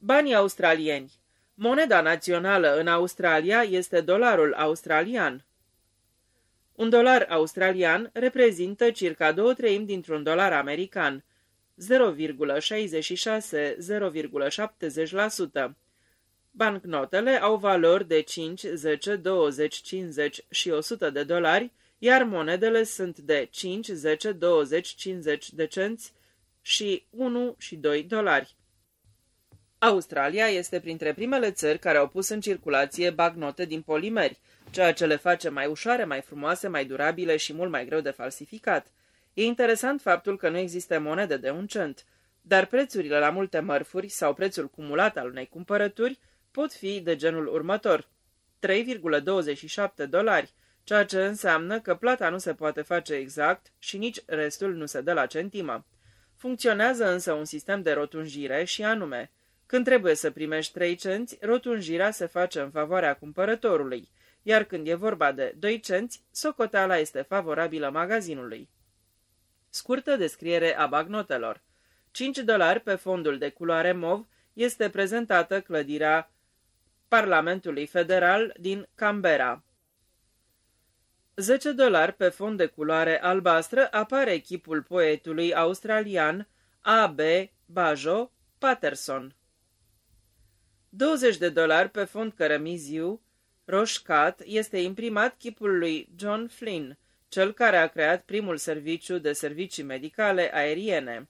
Banii australieni Moneda națională în Australia este dolarul australian. Un dolar australian reprezintă circa două treimi dintr-un dolar american, 0,66-0,70%. Bancnotele au valori de 5, 10, 20, 50 și 100 de dolari, iar monedele sunt de 5, 10, 20, 50 de cenți și 1 și 2 dolari. Australia este printre primele țări care au pus în circulație bagnote din polimeri, ceea ce le face mai ușoare, mai frumoase, mai durabile și mult mai greu de falsificat. E interesant faptul că nu există monede de un cent, dar prețurile la multe mărfuri sau prețul cumulat al unei cumpărături pot fi de genul următor. 3,27 dolari, ceea ce înseamnă că plata nu se poate face exact și nici restul nu se dă la centimă. Funcționează însă un sistem de rotunjire și anume, când trebuie să primești 3 cenți, rotunjirea se face în favoarea cumpărătorului, iar când e vorba de 2 cenți, socoteala este favorabilă magazinului. Scurtă descriere a bagnotelor. 5 dolari pe fondul de culoare mov este prezentată clădirea Parlamentului Federal din Canberra. 10 dolari pe fond de culoare albastră apare echipul poetului australian A.B. Bajo Patterson. 20 de dolari pe fond cărămiziu roșcat este imprimat chipul lui John Flynn, cel care a creat primul serviciu de servicii medicale aeriene.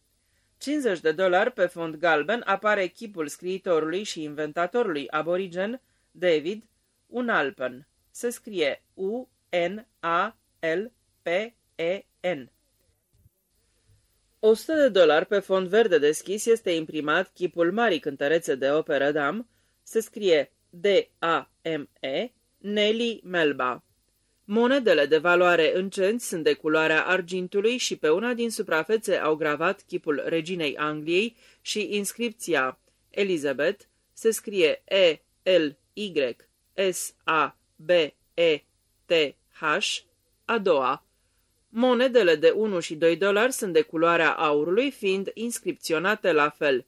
50 de dolari pe fond galben apare chipul scriitorului și inventatorului aborigen David Unalpen. Se scrie U-N-A-L-P-E-N. 100 de dolari pe fond verde deschis este imprimat chipul marii cântărețe de operă Dam, se scrie D-A-M-E, Nelly Melba. Monedele de valoare în cenți sunt de culoarea argintului și pe una din suprafețe au gravat chipul reginei Angliei și inscripția Elizabeth se scrie E-L-Y-S-A-B-E-T-H, a doua. Monedele de 1 și 2 dolari sunt de culoarea aurului, fiind inscripționate la fel.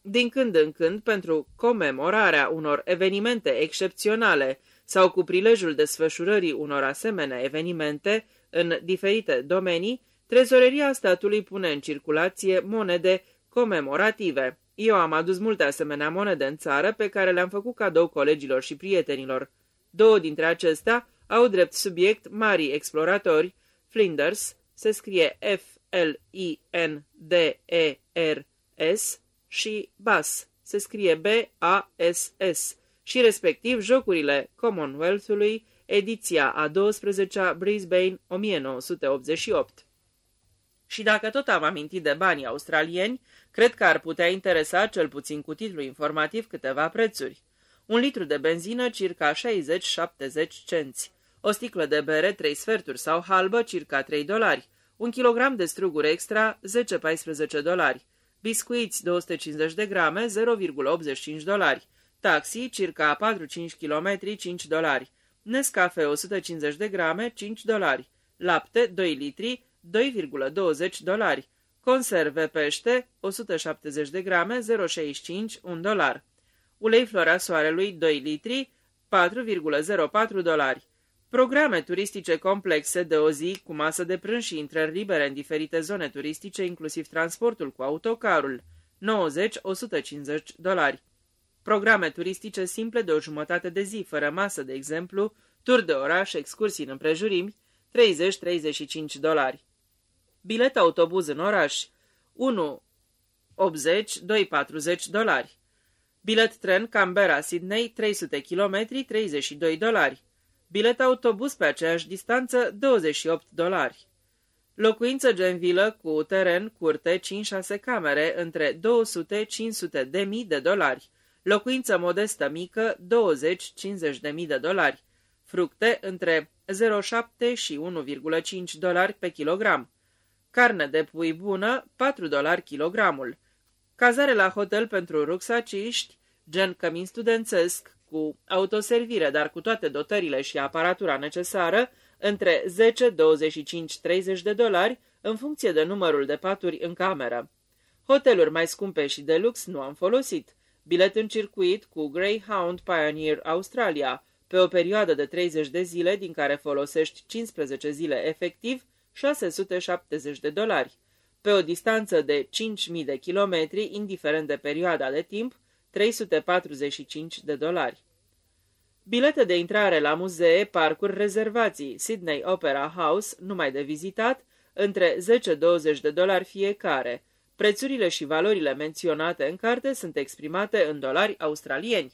Din când în când, pentru comemorarea unor evenimente excepționale sau cu prilejul desfășurării unor asemenea evenimente în diferite domenii, trezoreria statului pune în circulație monede comemorative. Eu am adus multe asemenea monede în țară pe care le-am făcut cadou colegilor și prietenilor. Două dintre acestea au drept subiect mari exploratori, Flinders, se scrie F-L-I-N-D-E-R-S, și Bass, se scrie B-A-S-S, și respectiv jocurile Commonwealth-ului, ediția a 12-a Brisbane 1988. Și dacă tot am amintit de banii australieni, cred că ar putea interesa cel puțin cu titlu informativ câteva prețuri. Un litru de benzină circa 60-70 cenți, o sticlă de bere 3 sferturi sau halbă circa 3 dolari, un kilogram de struguri extra 10-14 dolari, biscuiți 250 de grame 0,85 dolari, taxi circa 4-5 km 5 dolari, Nescafe 150 de grame 5 dolari, lapte 2 litri 2,20 dolari, conserve pește 170 de grame 0,65 1 dolar, ulei floarea soarelui 2 litri 4,04 dolari, Programe turistice complexe de o zi cu masă de prânz și intrări libere în diferite zone turistice, inclusiv transportul cu autocarul, 90-150 dolari. Programe turistice simple de o jumătate de zi, fără masă, de exemplu, tur de oraș, excursii în împrejurimi, 30-35 dolari. Bilet autobuz în oraș, 1 80-240 dolari. Bilet tren Canberra-Sydney 300 km 32 dolari. Bilet autobuz pe aceeași distanță, 28 dolari. Locuință genvilă cu teren, curte, 5-6 camere, între 200-500 de mii de dolari. Locuință modestă mică, 20-50 de mii de dolari. Fructe între 0,7 și 1,5 dolari pe kilogram. Carne de pui bună, 4 dolari kilogramul. Cazare la hotel pentru ruxaciști, gen cămin studențesc, cu autoservire, dar cu toate dotările și aparatura necesară, între 10, 25, 30 de dolari, în funcție de numărul de paturi în cameră. Hoteluri mai scumpe și de lux nu am folosit. bilet în circuit cu Greyhound Pioneer Australia, pe o perioadă de 30 de zile, din care folosești 15 zile efectiv, 670 de dolari. Pe o distanță de 5.000 de kilometri, indiferent de perioada de timp, 345 de dolari. Bilete de intrare la muzee, parcuri, rezervații, Sydney Opera House, numai de vizitat, între 10-20 de dolari fiecare. Prețurile și valorile menționate în carte sunt exprimate în dolari australieni.